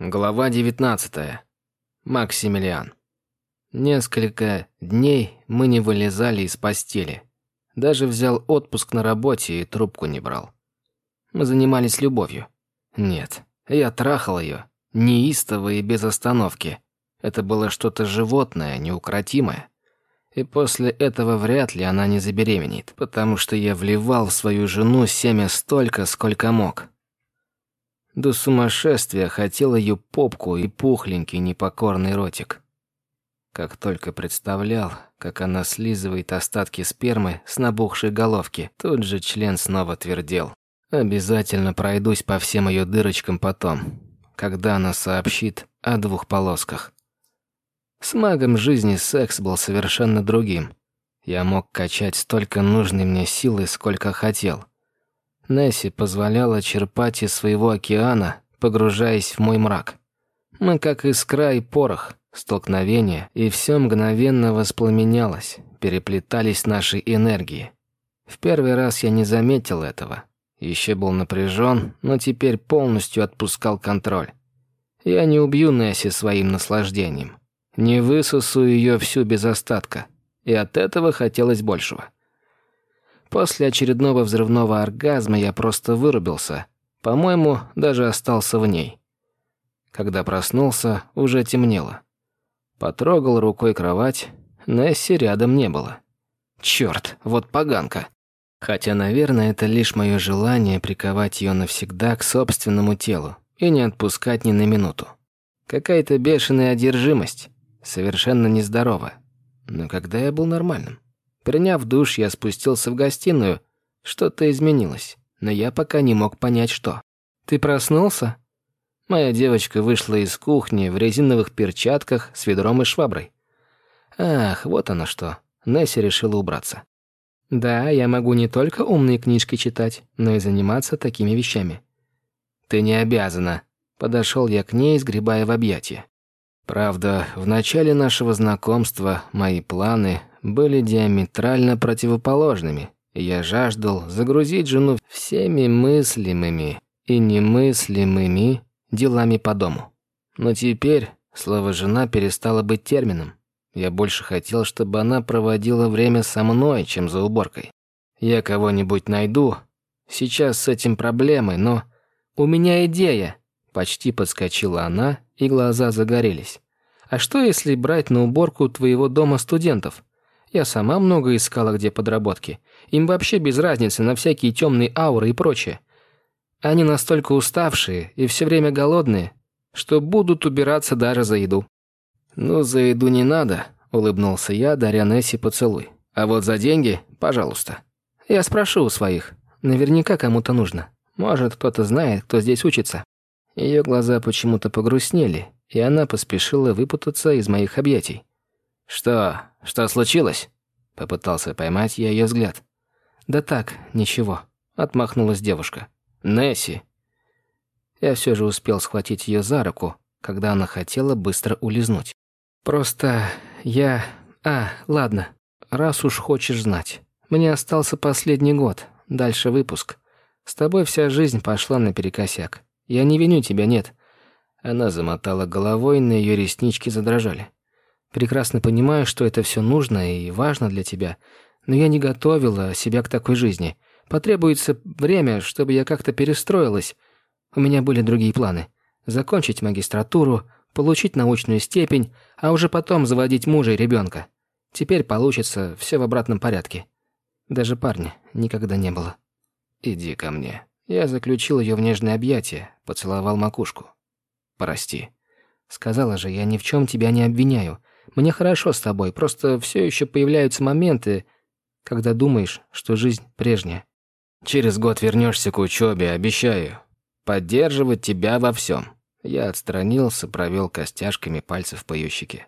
Глава 19. Максимилиан. Несколько дней мы не вылезали из постели. Даже взял отпуск на работе и трубку не брал. Мы занимались любовью. Нет, я трахал ее, неистово и без остановки. Это было что-то животное, неукротимое. И после этого вряд ли она не забеременеет, потому что я вливал в свою жену семя столько, сколько мог. До сумасшествия хотел ее попку и пухленький непокорный ротик. Как только представлял, как она слизывает остатки спермы с набухшей головки, тут же член снова твердел. Обязательно пройдусь по всем ее дырочкам потом, когда она сообщит о двух полосках. С магом жизни секс был совершенно другим. Я мог качать столько нужной мне силы, сколько хотел. Несси позволяла черпать из своего океана, погружаясь в мой мрак. Мы как искра и порох, столкновение, и все мгновенно воспламенялось, переплетались наши энергии. В первый раз я не заметил этого. Еще был напряжен, но теперь полностью отпускал контроль. Я не убью Несси своим наслаждением. Не высосу ее всю без остатка. И от этого хотелось большего. После очередного взрывного оргазма я просто вырубился. По-моему, даже остался в ней. Когда проснулся, уже темнело. Потрогал рукой кровать, Несси рядом не было. Черт, вот поганка. Хотя, наверное, это лишь мое желание приковать ее навсегда к собственному телу и не отпускать ни на минуту. Какая-то бешеная одержимость, совершенно нездоровая. Но когда я был нормальным? Приняв душ, я спустился в гостиную. Что-то изменилось, но я пока не мог понять, что. «Ты проснулся?» Моя девочка вышла из кухни в резиновых перчатках с ведром и шваброй. Ах, вот оно что. Несси решила убраться. «Да, я могу не только умные книжки читать, но и заниматься такими вещами». «Ты не обязана». Подошел я к ней, сгребая в объятия. Правда, в начале нашего знакомства мои планы были диаметрально противоположными. Я жаждал загрузить жену всеми мыслимыми и немыслимыми делами по дому. Но теперь слово «жена» перестало быть термином. Я больше хотел, чтобы она проводила время со мной, чем за уборкой. Я кого-нибудь найду. Сейчас с этим проблемы, но... У меня идея. Почти подскочила она, и глаза загорелись. А что, если брать на уборку твоего дома студентов? Я сама много искала, где подработки. Им вообще без разницы на всякие темные ауры и прочее. Они настолько уставшие и все время голодные, что будут убираться даже за еду. «Ну, за еду не надо», — улыбнулся я, даря Несси поцелуй. «А вот за деньги, пожалуйста». «Я спрошу у своих. Наверняка кому-то нужно. Может, кто-то знает, кто здесь учится». Ее глаза почему-то погрустнели, и она поспешила выпутаться из моих объятий. «Что? Что случилось?» Попытался поймать я ее взгляд. «Да так, ничего», — отмахнулась девушка. «Несси!» Я все же успел схватить ее за руку, когда она хотела быстро улизнуть. «Просто я... А, ладно, раз уж хочешь знать. Мне остался последний год, дальше выпуск. С тобой вся жизнь пошла наперекосяк. Я не виню тебя, нет». Она замотала головой, на ее реснички задрожали. Прекрасно понимаю, что это все нужно и важно для тебя, но я не готовила себя к такой жизни. Потребуется время, чтобы я как-то перестроилась. У меня были другие планы. Закончить магистратуру, получить научную степень, а уже потом заводить мужа и ребенка. Теперь получится все в обратном порядке. Даже парня никогда не было. «Иди ко мне». Я заключил ее в нежное объятие, поцеловал макушку. «Прости». Сказала же, я ни в чем тебя не обвиняю. Мне хорошо с тобой, просто все еще появляются моменты, когда думаешь, что жизнь прежняя. Через год вернешься к учебе, обещаю. Поддерживать тебя во всем. Я отстранился, провел костяшками пальцев по ее щеке.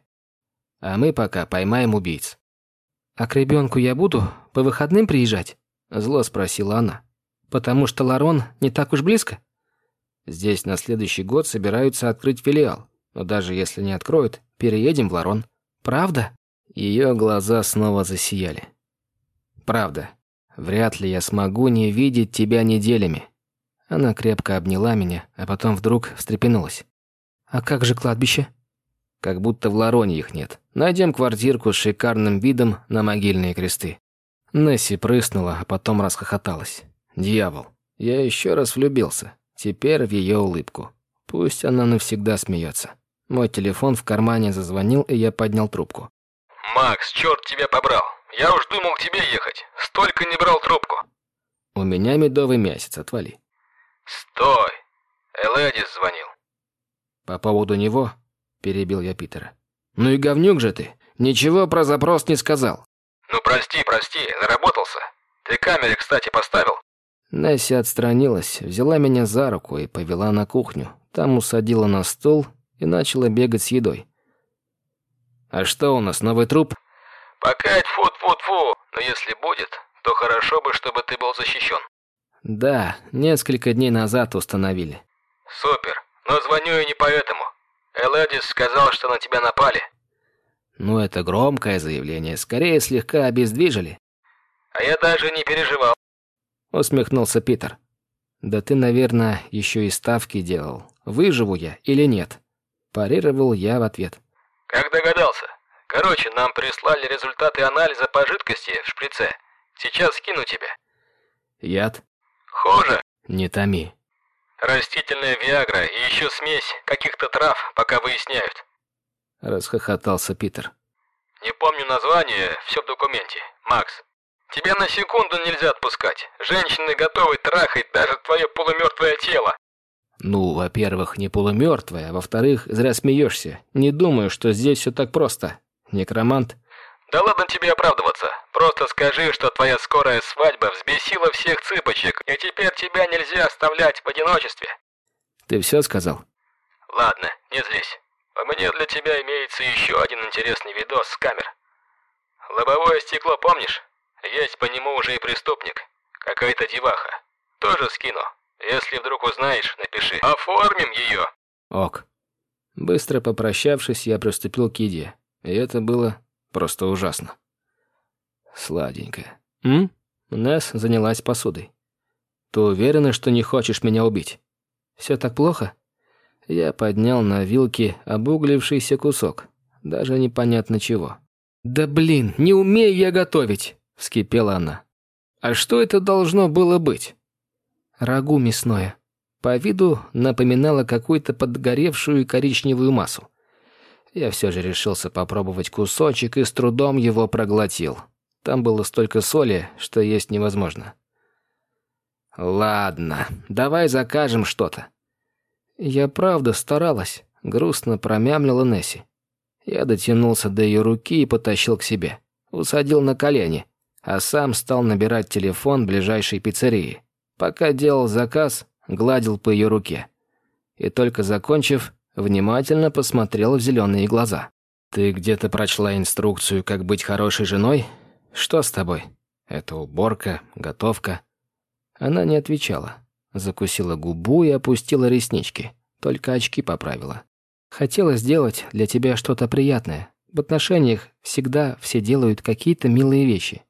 А мы пока поймаем убийц. А к ребенку я буду по выходным приезжать? Зло спросила она. Потому что Ларон не так уж близко? Здесь на следующий год собираются открыть филиал. Но даже если не откроют, переедем в Ларон. Правда?» Ее глаза снова засияли. «Правда. Вряд ли я смогу не видеть тебя неделями». Она крепко обняла меня, а потом вдруг встрепенулась. «А как же кладбище?» Как будто в Лароне их нет. Найдем квартирку с шикарным видом на могильные кресты. Несси прыснула, а потом расхохоталась. Дьявол. Я еще раз влюбился. Теперь в ее улыбку. Пусть она навсегда смеется. Мой телефон в кармане зазвонил, и я поднял трубку. «Макс, черт тебя побрал! Я уж думал к тебе ехать. Столько не брал трубку!» «У меня медовый месяц, отвали». «Стой! Элэдис звонил». «По поводу него?» – перебил я Питера. «Ну и говнюк же ты! Ничего про запрос не сказал». «Ну прости, прости, заработался. Ты камеры, кстати, поставил?» Несси отстранилась, взяла меня за руку и повела на кухню. Там усадила на стол и начала бегать с едой. «А что у нас, новый труп?» «Пока фу-фу-фу, но если будет, то хорошо бы, чтобы ты был защищен». «Да, несколько дней назад установили». «Супер, но звоню я не поэтому. Элэдис сказал, что на тебя напали». «Ну, это громкое заявление, скорее слегка обездвижили». «А я даже не переживал». Усмехнулся Питер. «Да ты, наверное, еще и ставки делал. Выживу я или нет?» Парировал я в ответ. «Как догадался? Короче, нам прислали результаты анализа по жидкости в шприце. Сейчас скину тебе». «Яд?» «Хуже». «Не томи». «Растительная виагра и еще смесь каких-то трав, пока выясняют». Расхохотался Питер. «Не помню название, все в документе. Макс, тебя на секунду нельзя отпускать. Женщины готовы трахать даже твое полумертвое тело». Ну, во-первых, не полумертвая, во-вторых, зря смеешься. Не думаю, что здесь все так просто. Некромант. Да ладно тебе оправдываться. Просто скажи, что твоя скорая свадьба взбесила всех цыпочек, и теперь тебя нельзя оставлять в одиночестве. Ты все сказал? Ладно, не злись. У меня для тебя имеется еще один интересный видос с камер. Лобовое стекло помнишь? Есть по нему уже и преступник. Какая-то деваха. Тоже скину. Если вдруг узнаешь, напиши. Оформим ее. Ок. Быстро попрощавшись, я приступил к еде. И это было просто ужасно. Сладенькая. М? Несс занялась посудой. Ты уверена, что не хочешь меня убить? Все так плохо? Я поднял на вилке обуглившийся кусок. Даже непонятно чего. «Да блин, не умею я готовить!» – вскипела она. «А что это должно было быть?» Рагу мясное. По виду напоминало какую-то подгоревшую коричневую массу. Я все же решился попробовать кусочек и с трудом его проглотил. Там было столько соли, что есть невозможно. «Ладно, давай закажем что-то». «Я правда старалась», — грустно промямлила Несси. Я дотянулся до ее руки и потащил к себе. Усадил на колени, а сам стал набирать телефон ближайшей пиццерии. Пока делал заказ, гладил по ее руке. И только закончив, внимательно посмотрел в зеленые глаза. «Ты где-то прочла инструкцию, как быть хорошей женой? Что с тобой? Это уборка, готовка?» Она не отвечала. Закусила губу и опустила реснички. Только очки поправила. «Хотела сделать для тебя что-то приятное. В отношениях всегда все делают какие-то милые вещи.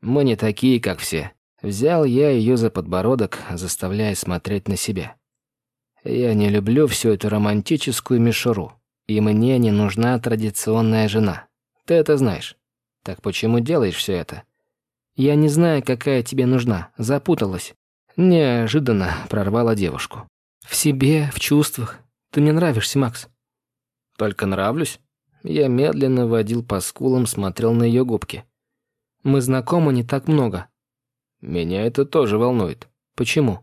Мы не такие, как все. Взял я ее за подбородок, заставляя смотреть на себя. Я не люблю всю эту романтическую мишуру, и мне не нужна традиционная жена. Ты это знаешь. Так почему делаешь все это? Я не знаю, какая тебе нужна, запуталась. Неожиданно прорвала девушку. В себе, в чувствах. Ты мне нравишься, Макс. Только нравлюсь? Я медленно водил по скулам, смотрел на ее губки. Мы знакомы не так много, меня это тоже волнует. Почему?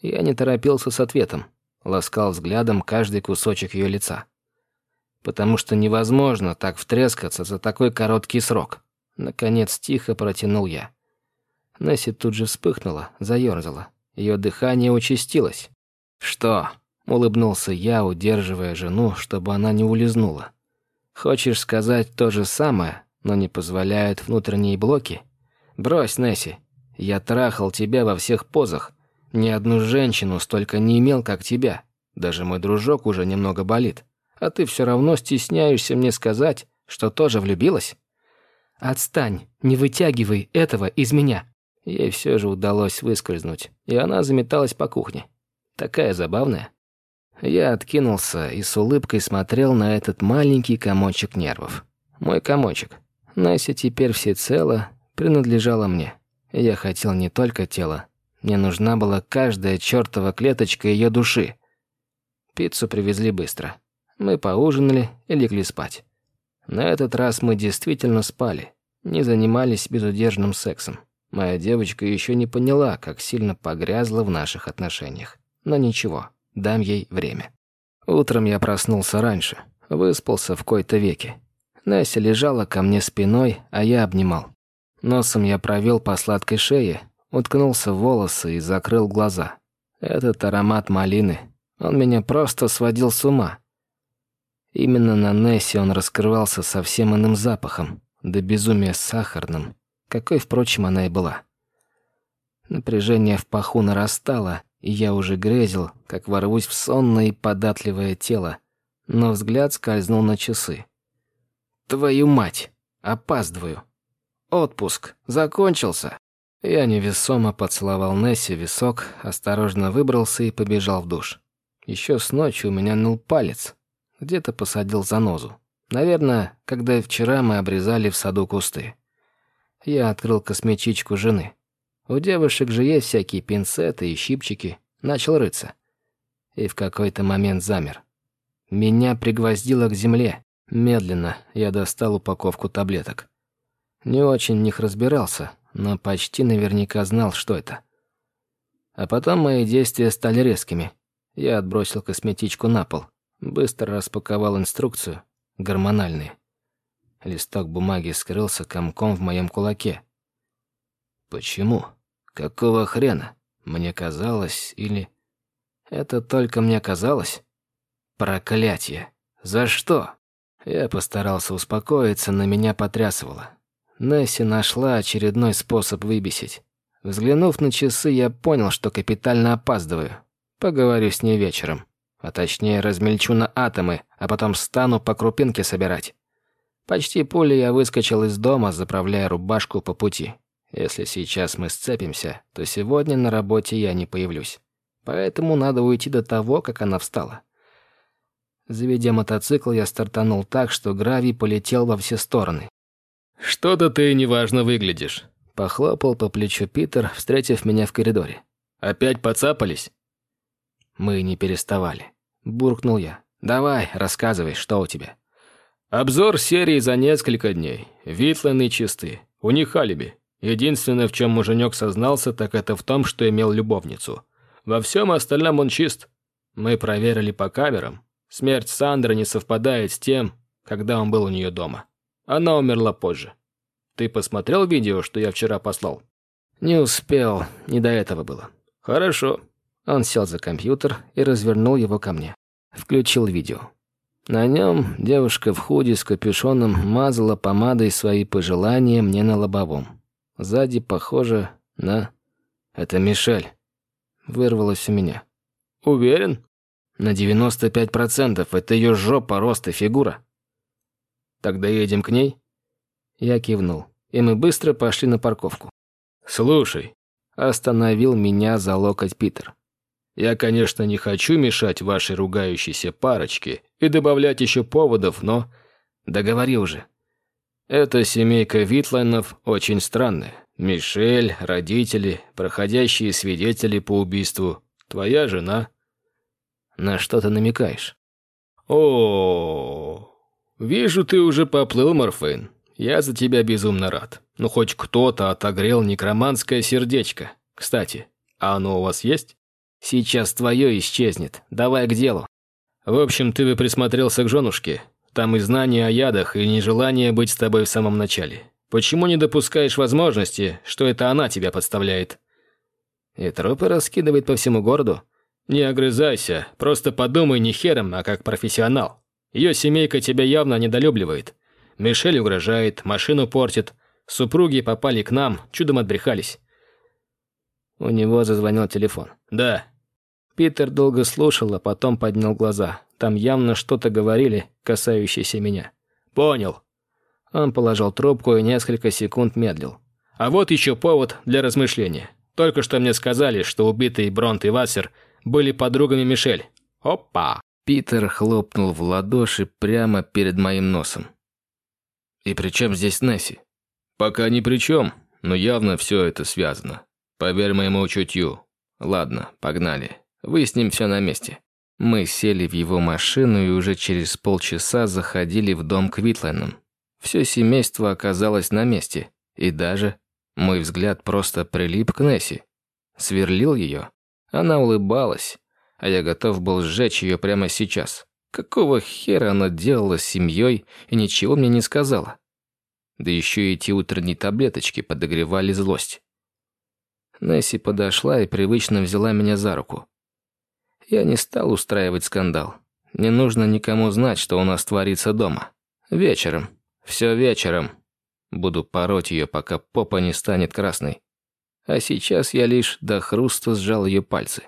Я не торопился с ответом, ласкал взглядом каждый кусочек ее лица. Потому что невозможно так втрескаться за такой короткий срок. Наконец тихо протянул я. Несси тут же вспыхнула, заерзала. Ее дыхание участилось. «Что?» — улыбнулся я, удерживая жену, чтобы она не улизнула. «Хочешь сказать то же самое, но не позволяют внутренние блоки? Брось, Несси, я трахал тебя во всех позах. Ни одну женщину столько не имел, как тебя. Даже мой дружок уже немного болит. А ты все равно стесняешься мне сказать, что тоже влюбилась? Отстань, не вытягивай этого из меня. Ей все же удалось выскользнуть, и она заметалась по кухне. Такая забавная. Я откинулся и с улыбкой смотрел на этот маленький комочек нервов. Мой комочек. Несси теперь всецело принадлежала мне. Я хотел не только тело. Мне нужна была каждая чертова клеточка ее души. Пиццу привезли быстро. Мы поужинали и легли спать. На этот раз мы действительно спали, не занимались безудержным сексом. Моя девочка еще не поняла, как сильно погрязла в наших отношениях. Но ничего, дам ей время. Утром я проснулся раньше, выспался в кои-то веки. Настя лежала ко мне спиной, а я обнимал. Носом я провел по сладкой шее, уткнулся в волосы и закрыл глаза. Этот аромат малины, он меня просто сводил с ума. Именно на Нессе он раскрывался совсем иным запахом, до безумия сахарным, какой, впрочем, она и была. Напряжение в паху нарастало, и я уже грезил, как ворвусь в сонное и податливое тело, но взгляд скользнул на часы. «Твою мать! Опаздываю! Отпуск! Закончился!» Я невесомо поцеловал Несси висок, осторожно выбрался и побежал в душ. Еще с ночи у меня ныл палец. Где-то посадил занозу. Наверное, когда вчера мы обрезали в саду кусты. Я открыл косметичку жены. У девушек же есть всякие пинцеты и щипчики. Начал рыться. И в какой-то момент замер. Меня пригвоздило к земле. Медленно я достал упаковку таблеток. Не очень в них разбирался, но почти наверняка знал, что это. А потом мои действия стали резкими. Я отбросил косметичку на пол. Быстро распаковал инструкцию. Гормональные. Листок бумаги скрылся комком в моем кулаке. Почему? Какого хрена? Мне казалось или... Это только мне казалось? Проклятие. За что? Я постарался успокоиться, но меня потрясывало. Несси нашла очередной способ выбесить. Взглянув на часы, я понял, что капитально опаздываю. Поговорю с ней вечером. А точнее, размельчу на атомы, а потом стану по крупинке собирать. Почти пулей я выскочил из дома, заправляя рубашку по пути. Если сейчас мы сцепимся, то сегодня на работе я не появлюсь. Поэтому надо уйти до того, как она встала. Заведя мотоцикл, я стартанул так, что гравий полетел во все стороны. «Что-то ты неважно выглядишь», — похлопал по плечу Питер, встретив меня в коридоре. «Опять поцапались?» Мы не переставали. Буркнул я. «Давай, рассказывай, что у тебя?» «Обзор серии за несколько дней. Витланы чисты. У них алиби. Единственное, в чем муженек сознался, так это в том, что имел любовницу. Во всем остальном он чист. Мы проверили по камерам. Смерть Сандры не совпадает с тем, когда он был у нее дома. Она умерла позже. Ты посмотрел видео, что я вчера послал?» «Не успел. Не до этого было». «Хорошо. Он сел за компьютер и развернул его ко мне. Включил видео. На нем девушка в худи с капюшоном мазала помадой свои пожелания мне на лобовом. Сзади похоже на... Это Мишель. Вырвалось у меня. Уверен? На 95% это ее жопа, рост и фигура. Тогда едем к ней? Я кивнул, и мы быстро пошли на парковку. Слушай. Остановил меня за локоть Питер. Я, конечно, не хочу мешать вашей ругающейся парочке и добавлять еще поводов, но... Договори уже. Эта семейка Витлайнов очень странная. Мишель, родители, проходящие свидетели по убийству, твоя жена. На что ты намекаешь? О, вижу, ты уже поплыл, Морфейн. Я за тебя безумно рад. Ну, хоть кто-то отогрел некроманское сердечко. Кстати, а оно у вас есть? Сейчас твое исчезнет. Давай к делу. В общем, ты бы присмотрелся к женушке. Там и знания о ядах, и нежелание быть с тобой в самом начале. Почему не допускаешь возможности, что это она тебя подставляет? И трупы раскидывает по всему городу? Не огрызайся, просто подумай не хером, а как профессионал. Ее семейка тебя явно недолюбливает. Мишель угрожает, машину портит. Супруги попали к нам, чудом отбрехались. У него зазвонил телефон. «Да». Питер долго слушал, а потом поднял глаза. Там явно что-то говорили, касающееся меня. «Понял». Он положил трубку и несколько секунд медлил. «А вот еще повод для размышления. Только что мне сказали, что убитые Бронт и Вассер были подругами Мишель. Опа! Питер хлопнул в ладоши прямо перед моим носом. «И при чем здесь Несси?» «Пока ни при чем, но явно все это связано. Поверь моему чутью. Ладно, погнали. Выясним все на месте». Мы сели в его машину и уже через полчаса заходили в дом к Витленам. Все семейство оказалось на месте, и даже мой взгляд просто прилип к Несси. Сверлил ее. Она улыбалась, а я готов был сжечь ее прямо сейчас. Какого хера она делала с семьей и ничего мне не сказала? Да еще и эти утренние таблеточки подогревали злость. Несси подошла и привычно взяла меня за руку. Я не стал устраивать скандал. Не нужно никому знать, что у нас творится дома. Вечером. Все вечером. Буду пороть ее, пока попа не станет красной. А сейчас я лишь до хруста сжал ее пальцы.